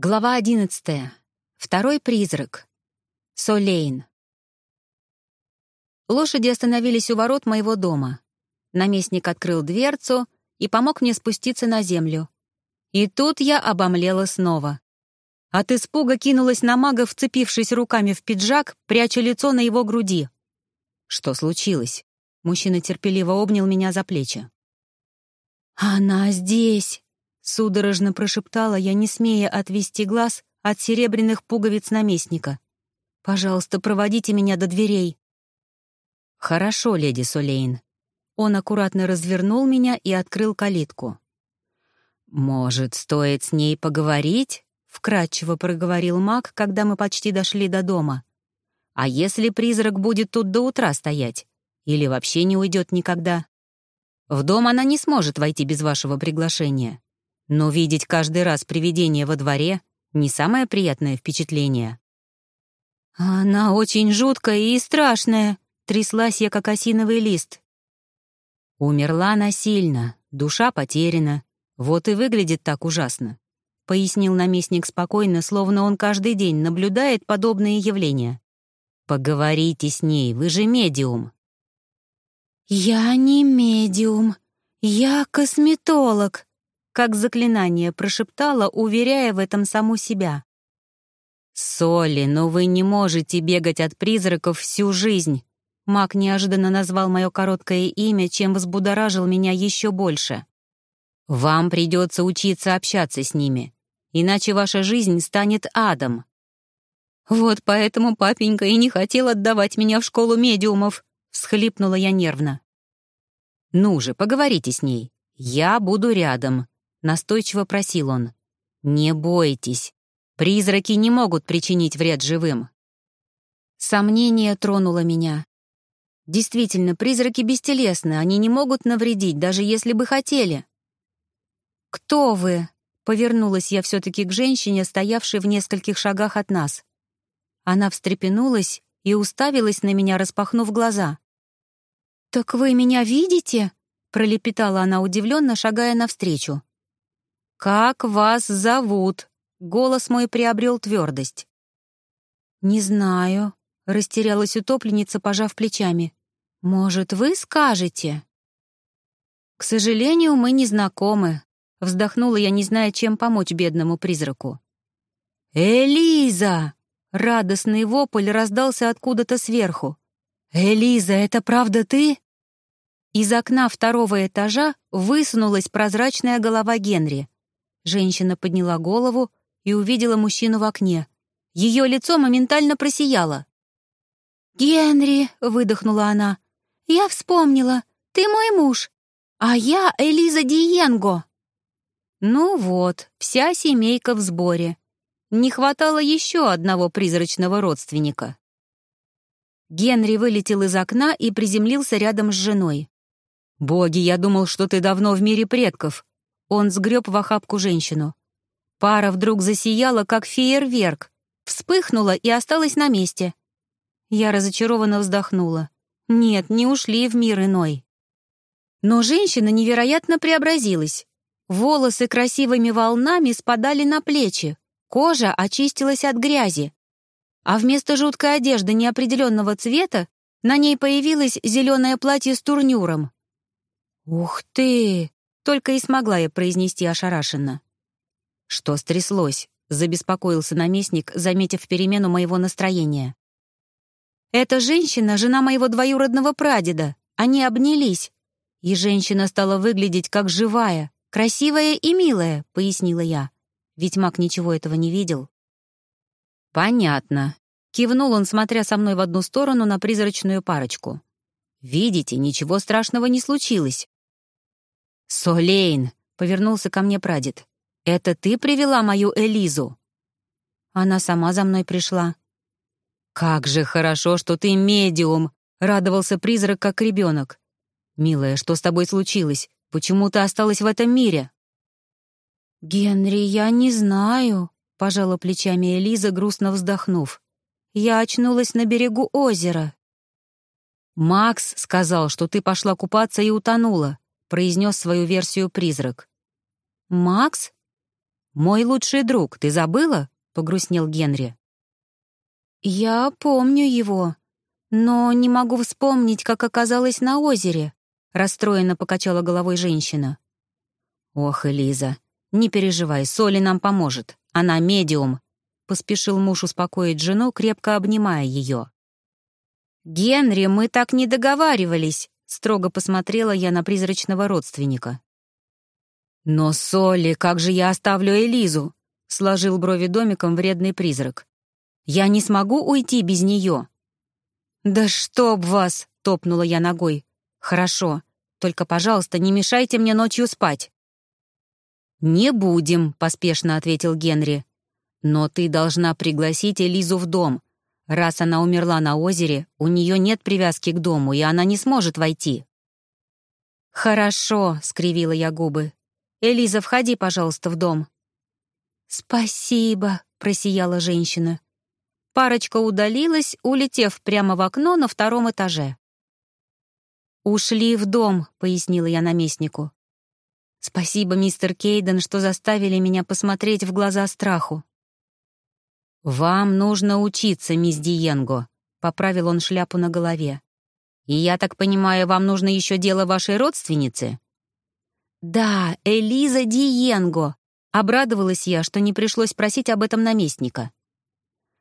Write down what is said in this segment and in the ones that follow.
Глава одиннадцатая. Второй призрак. Солейн. Лошади остановились у ворот моего дома. Наместник открыл дверцу и помог мне спуститься на землю. И тут я обомлела снова. От испуга кинулась на мага, вцепившись руками в пиджак, пряча лицо на его груди. Что случилось? Мужчина терпеливо обнял меня за плечи. «Она здесь!» Судорожно прошептала я, не смея отвести глаз от серебряных пуговиц наместника. «Пожалуйста, проводите меня до дверей». «Хорошо, леди Солейн». Он аккуратно развернул меня и открыл калитку. «Может, стоит с ней поговорить?» — вкратчиво проговорил маг, когда мы почти дошли до дома. «А если призрак будет тут до утра стоять? Или вообще не уйдет никогда? В дом она не сможет войти без вашего приглашения. Но видеть каждый раз привидение во дворе — не самое приятное впечатление. «Она очень жуткая и страшная», — тряслась я, как осиновый лист. «Умерла насильно, душа потеряна. Вот и выглядит так ужасно», — пояснил наместник спокойно, словно он каждый день наблюдает подобные явления. «Поговорите с ней, вы же медиум». «Я не медиум, я косметолог», как заклинание прошептала, уверяя в этом саму себя. «Соли, но вы не можете бегать от призраков всю жизнь!» Маг неожиданно назвал мое короткое имя, чем взбудоражил меня еще больше. «Вам придется учиться общаться с ними, иначе ваша жизнь станет адом». «Вот поэтому папенька и не хотел отдавать меня в школу медиумов», — всхлипнула я нервно. «Ну же, поговорите с ней. Я буду рядом. — настойчиво просил он. «Не бойтесь. Призраки не могут причинить вред живым». Сомнение тронуло меня. Действительно, призраки бестелесны, они не могут навредить, даже если бы хотели. «Кто вы?» — повернулась я все-таки к женщине, стоявшей в нескольких шагах от нас. Она встрепенулась и уставилась на меня, распахнув глаза. «Так вы меня видите?» — пролепетала она удивленно, шагая навстречу. «Как вас зовут?» — голос мой приобрел твердость. «Не знаю», — растерялась утопленница, пожав плечами. «Может, вы скажете?» «К сожалению, мы не знакомы», — вздохнула я, не зная, чем помочь бедному призраку. «Элиза!» — радостный вопль раздался откуда-то сверху. «Элиза, это правда ты?» Из окна второго этажа высунулась прозрачная голова Генри. Женщина подняла голову и увидела мужчину в окне. Ее лицо моментально просияло. «Генри!» — выдохнула она. «Я вспомнила. Ты мой муж. А я Элиза Диенго». Ну вот, вся семейка в сборе. Не хватало еще одного призрачного родственника. Генри вылетел из окна и приземлился рядом с женой. «Боги, я думал, что ты давно в мире предков. Он сгреб в охапку женщину. Пара вдруг засияла, как фейерверк, вспыхнула и осталась на месте. Я разочарованно вздохнула. Нет, не ушли в мир иной. Но женщина невероятно преобразилась. Волосы красивыми волнами спадали на плечи, кожа очистилась от грязи. А вместо жуткой одежды неопределенного цвета на ней появилось зеленое платье с турнюром. «Ух ты!» Только и смогла я произнести ошарашенно. «Что стряслось?» — забеспокоился наместник, заметив перемену моего настроения. «Эта женщина — жена моего двоюродного прадеда. Они обнялись. И женщина стала выглядеть как живая, красивая и милая», — пояснила я. Ведь маг ничего этого не видел. «Понятно», — кивнул он, смотря со мной в одну сторону на призрачную парочку. «Видите, ничего страшного не случилось. «Солейн!» — повернулся ко мне прадед. «Это ты привела мою Элизу?» Она сама за мной пришла. «Как же хорошо, что ты медиум!» — радовался призрак, как ребенок. «Милая, что с тобой случилось? Почему ты осталась в этом мире?» «Генри, я не знаю», — пожала плечами Элиза, грустно вздохнув. «Я очнулась на берегу озера». «Макс сказал, что ты пошла купаться и утонула произнес свою версию призрак. «Макс?» «Мой лучший друг, ты забыла?» — погрустнел Генри. «Я помню его, но не могу вспомнить, как оказалась на озере», — расстроенно покачала головой женщина. «Ох, Элиза, не переживай, Соли нам поможет. Она медиум», — поспешил муж успокоить жену, крепко обнимая ее. «Генри, мы так не договаривались», — строго посмотрела я на призрачного родственника. «Но, Соли, как же я оставлю Элизу?» — сложил брови домиком вредный призрак. «Я не смогу уйти без нее». «Да чтоб вас!» — топнула я ногой. «Хорошо, только, пожалуйста, не мешайте мне ночью спать». «Не будем», — поспешно ответил Генри. «Но ты должна пригласить Элизу в дом. Раз она умерла на озере, у нее нет привязки к дому, и она не сможет войти». «Хорошо», — скривила я губы. «Элиза, входи, пожалуйста, в дом». «Спасибо», — просияла женщина. Парочка удалилась, улетев прямо в окно на втором этаже. «Ушли в дом», — пояснила я наместнику. «Спасибо, мистер Кейден, что заставили меня посмотреть в глаза страху». «Вам нужно учиться, мисс Диенго», — поправил он шляпу на голове. «И я так понимаю, вам нужно еще дело вашей родственницы?» «Да, Элиза Диенго!» — обрадовалась я, что не пришлось просить об этом наместника.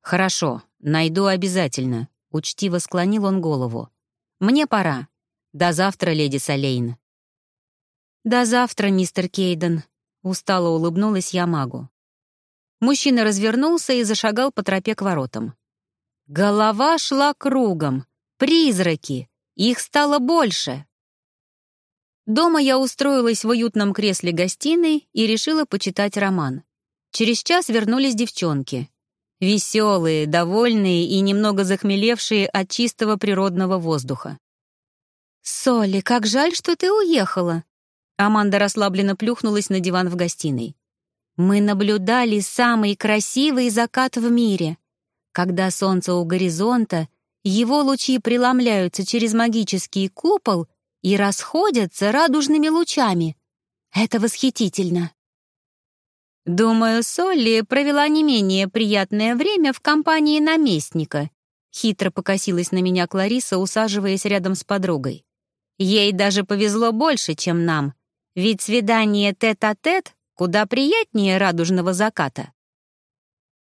«Хорошо, найду обязательно», — учтиво склонил он голову. «Мне пора. До завтра, леди Солейн». «До завтра, мистер Кейден», — устало улыбнулась я магу. Мужчина развернулся и зашагал по тропе к воротам. Голова шла кругом. Призраки! Их стало больше! Дома я устроилась в уютном кресле гостиной и решила почитать роман. Через час вернулись девчонки. Веселые, довольные и немного захмелевшие от чистого природного воздуха. «Соли, как жаль, что ты уехала!» Аманда расслабленно плюхнулась на диван в гостиной. «Мы наблюдали самый красивый закат в мире. Когда солнце у горизонта, его лучи преломляются через магический купол и расходятся радужными лучами. Это восхитительно. Думаю, Солли провела не менее приятное время в компании наместника. Хитро покосилась на меня Клариса, усаживаясь рядом с подругой. Ей даже повезло больше, чем нам, ведь свидание тет-а-тет -тет куда приятнее радужного заката.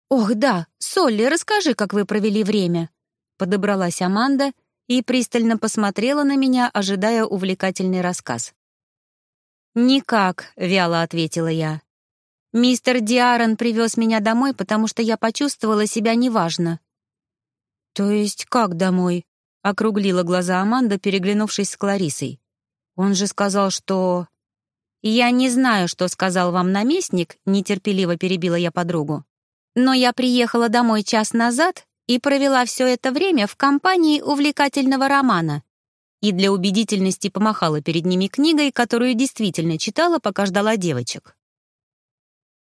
«Ох, да, Солли, расскажи, как вы провели время», — подобралась Аманда и пристально посмотрела на меня, ожидая увлекательный рассказ. «Никак», — вяло ответила я. «Мистер Диарон привез меня домой, потому что я почувствовала себя неважно». «То есть как домой?» — округлила глаза Аманда, переглянувшись с Кларисой. «Он же сказал, что...» «Я не знаю, что сказал вам наместник», — нетерпеливо перебила я подругу. «Но я приехала домой час назад и провела все это время в компании увлекательного романа. И для убедительности помахала перед ними книгой, которую действительно читала, пока ждала девочек.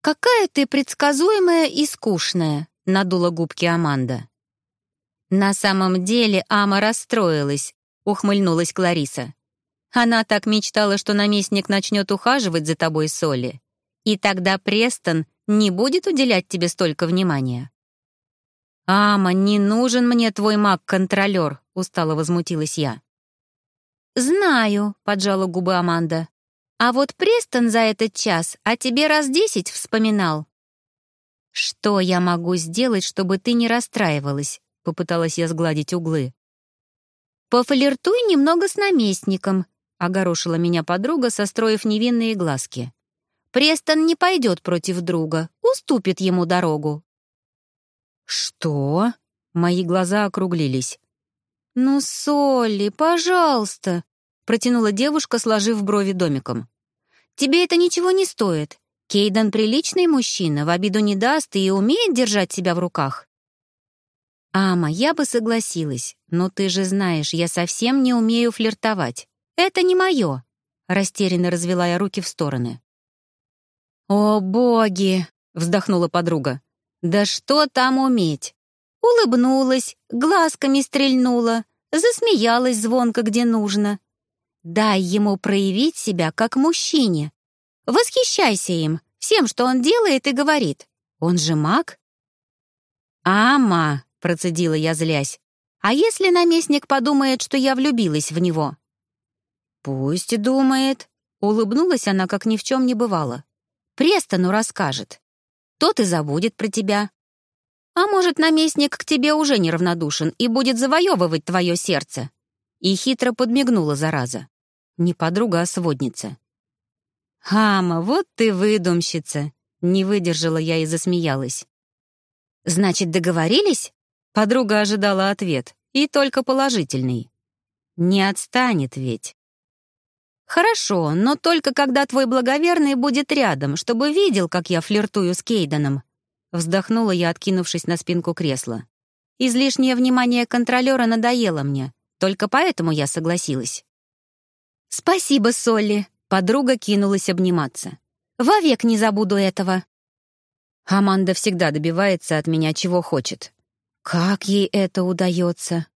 «Какая ты предсказуемая и скучная», — надула губки Аманда. «На самом деле Ама расстроилась», — ухмыльнулась Клариса. «Она так мечтала, что наместник начнет ухаживать за тобой, Соли. И тогда Престон не будет уделять тебе столько внимания». «Ама, не нужен мне твой маг-контролер», — устало возмутилась я. «Знаю», — поджала губы Аманда. «А вот Престон за этот час о тебе раз десять вспоминал». «Что я могу сделать, чтобы ты не расстраивалась?» — попыталась я сгладить углы. «Пофлиртуй немного с наместником», — огорошила меня подруга, состроив невинные глазки. «Престон не пойдет против друга, уступит ему дорогу». «Что?» — мои глаза округлились. «Ну, Солли, пожалуйста!» — протянула девушка, сложив брови домиком. «Тебе это ничего не стоит. Кейден приличный мужчина, в обиду не даст и умеет держать себя в руках». «Ама, я бы согласилась, но ты же знаешь, я совсем не умею флиртовать. Это не мое», — растерянно развела я руки в стороны. «О, боги!» — вздохнула подруга. Да что там уметь? Улыбнулась, глазками стрельнула, засмеялась звонко, где нужно. Дай ему проявить себя как мужчине. Восхищайся им, Всем, что он делает и говорит. Он же маг?» «Ама!» — процедила я, злясь. «А если наместник подумает, что я влюбилась в него?» «Пусть думает», — улыбнулась она, как ни в чем не бывало. «Престону расскажет. Тот и забудет про тебя. А может, наместник к тебе уже неравнодушен и будет завоевывать твое сердце?» И хитро подмигнула зараза. Не подруга, а сводница. «Хама, вот ты выдумщица!» Не выдержала я и засмеялась. «Значит, договорились?» Подруга ожидала ответ, и только положительный. «Не отстанет ведь». «Хорошо, но только когда твой благоверный будет рядом, чтобы видел, как я флиртую с Кейденом». Вздохнула я, откинувшись на спинку кресла. Излишнее внимание контролера надоело мне, только поэтому я согласилась. «Спасибо, Солли», — подруга кинулась обниматься. «Вовек не забуду этого». Аманда всегда добивается от меня чего хочет. Как ей это удается?